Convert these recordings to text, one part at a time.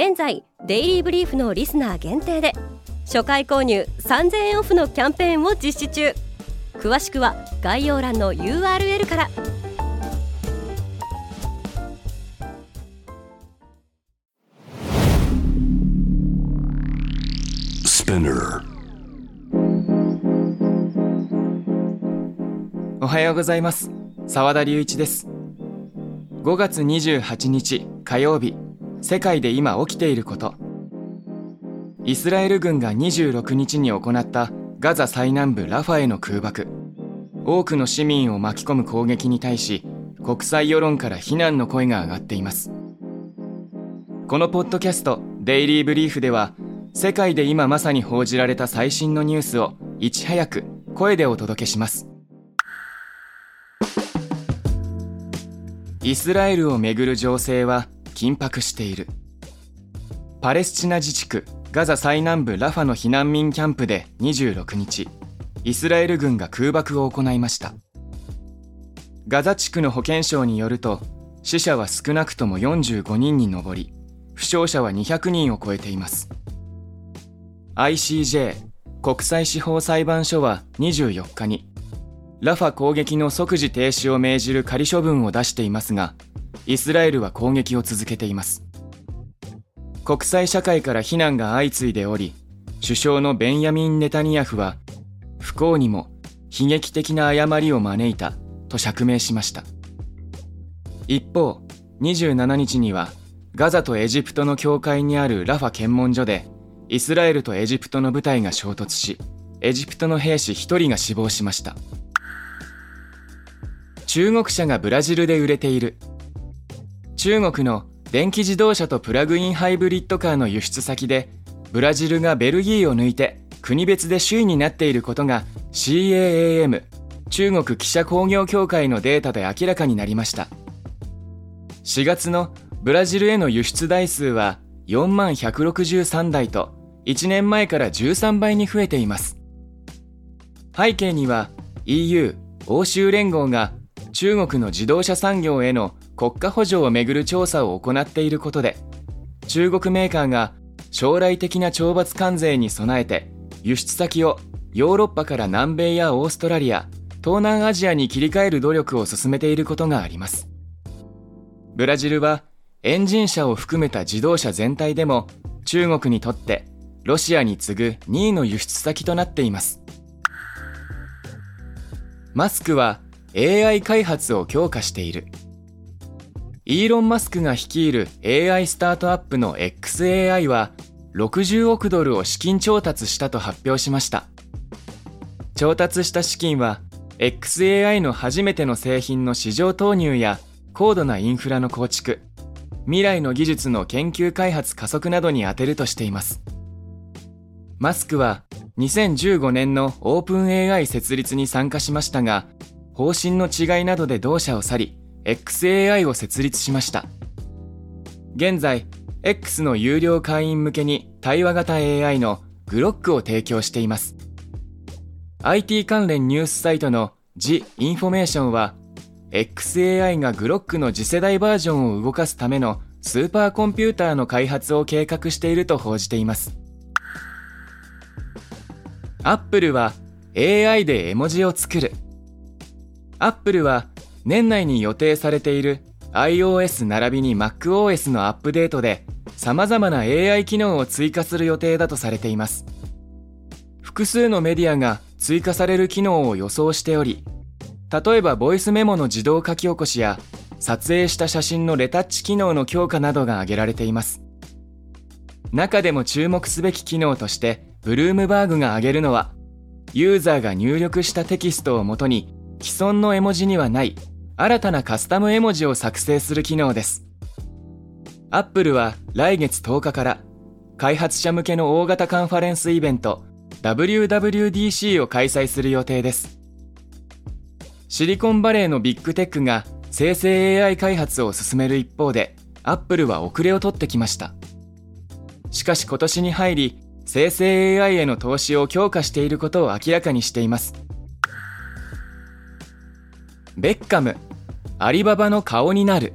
現在デイリーブリーフのリスナー限定で初回購入3000円オフのキャンペーンを実施中。詳しくは概要欄の URL から。おはようございます。澤田隆一です。5月28日火曜日。世界で今起きていること。イスラエル軍が26日に行ったガザ最南部ラファへの空爆。多くの市民を巻き込む攻撃に対し国際世論から非難の声が上がっています。このポッドキャスト「デイリー・ブリーフ」では世界で今まさに報じられた最新のニュースをいち早く声でお届けします。イスラエルをめぐる情勢は緊迫している。パレスチナ自治区ガザ最南部ラファの避難民キャンプで26日イスラエル軍が空爆を行いました。ガザ地区の保健省によると死者は少なくとも45人に上り負傷者は200人を超えています。ICJ 国際司法裁判所は24日にラファ攻撃の即時停止を命じる仮処分を出していますがイスラエルは攻撃を続けています国際社会から非難が相次いでおり、首相のベンヤミン・ネタニヤフは、不幸にも悲劇的な誤りを招いたと釈明しました。一方、27日には、ガザとエジプトの境界にあるラファ検問所で、イスラエルとエジプトの部隊が衝突し、エジプトの兵士1人が死亡しました。中国車がブラジルで売れている。中国の電気自動車とプラグインハイブリッドカーの輸出先でブラジルがベルギーを抜いて国別で首位になっていることが CAAM 中国汽車工業協会のデータで明らかになりました4月のブラジルへの輸出台数は4万163台と1年前から13倍に増えています背景には EU 欧州連合が中国の自動車産業への国家補助をめぐる調査を行っていることで中国メーカーが将来的な懲罰関税に備えて輸出先をヨーロッパから南米やオーストラリア東南アジアに切り替える努力を進めていることがあります。ブラジルはエンジン車を含めた自動車全体でも中国にとってロシアに次ぐ2位の輸出先となっています。マスクは AI 開発を強化している。イーロン・マスクが率いる AI スタートアップの XAI は60億ドルを資金調達したと発表しました。調達した資金は XAI の初めての製品の市場投入や高度なインフラの構築、未来の技術の研究開発加速などに充てるとしています。マスクは2015年のオープン AI 設立に参加しましたが、方針の違いなどで同社を去り、XAI を設立しました。現在、X の有料会員向けに対話型 AI のグロックを提供しています。IT 関連ニュースサイトの The Information は、XAI がグロックの次世代バージョンを動かすためのスーパーコンピューターの開発を計画していると報じています。Apple は AI で絵文字を作る。Apple は年内に予定されている iOS 並びに MacOS のアップデートで様々な AI 機能を追加する予定だとされています。複数のメディアが追加される機能を予想しており、例えばボイスメモの自動書き起こしや撮影した写真のレタッチ機能の強化などが挙げられています。中でも注目すべき機能として、ブルームバーグが挙げるのは、ユーザーが入力したテキストをもとに既存の絵文字にはない新たなカスタム絵文字を作成する機能です。アップルは来月10日から開発者向けの大型カンファレンスイベント WWDC を開催する予定です。シリコンバレーのビッグテックが生成 AI 開発を進める一方でアップルは遅れを取ってきました。しかし今年に入り生成 AI への投資を強化していることを明らかにしています。ベッカムアリババの顔になる。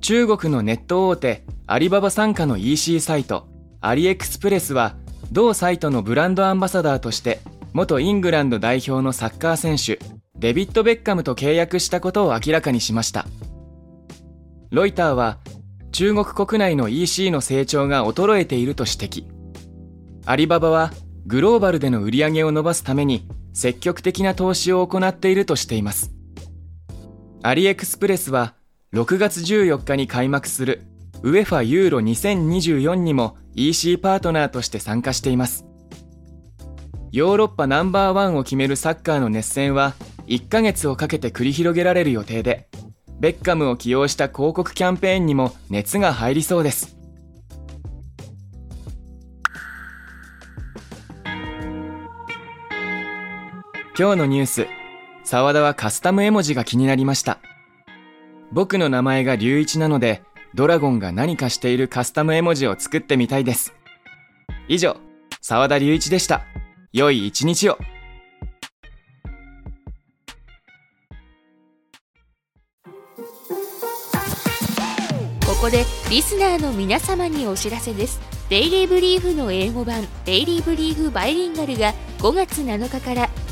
中国のネット大手アリババ傘下の EC サイトアリエクスプレスは同サイトのブランドアンバサダーとして元イングランド代表のサッカー選手デビッド・ベッカムと契約したことを明らかにしました。ロイターは中国国内の EC の成長が衰えていると指摘。アリババはグローバルでの売り上げを伸ばすために積極的な投資を行っているとしています。アリエクスプレスは6月14日に開幕するウェファユーロ2024にも EC パートナーとして参加しています。ヨーロッパナンバーワンを決めるサッカーの熱戦は1ヶ月をかけて繰り広げられる予定でベッカムを起用した広告キャンペーンにも熱が入りそうです。今日のニュース澤田はカスタム絵文字が気になりました僕の名前が龍一なのでドラゴンが何かしているカスタム絵文字を作ってみたいです。以上、沢田隆一でした。良い一日を。ここでリスナーの皆様にお知らせです。デイリーブリーフの英語版デイリーブリーフバイリンガルが5月7日から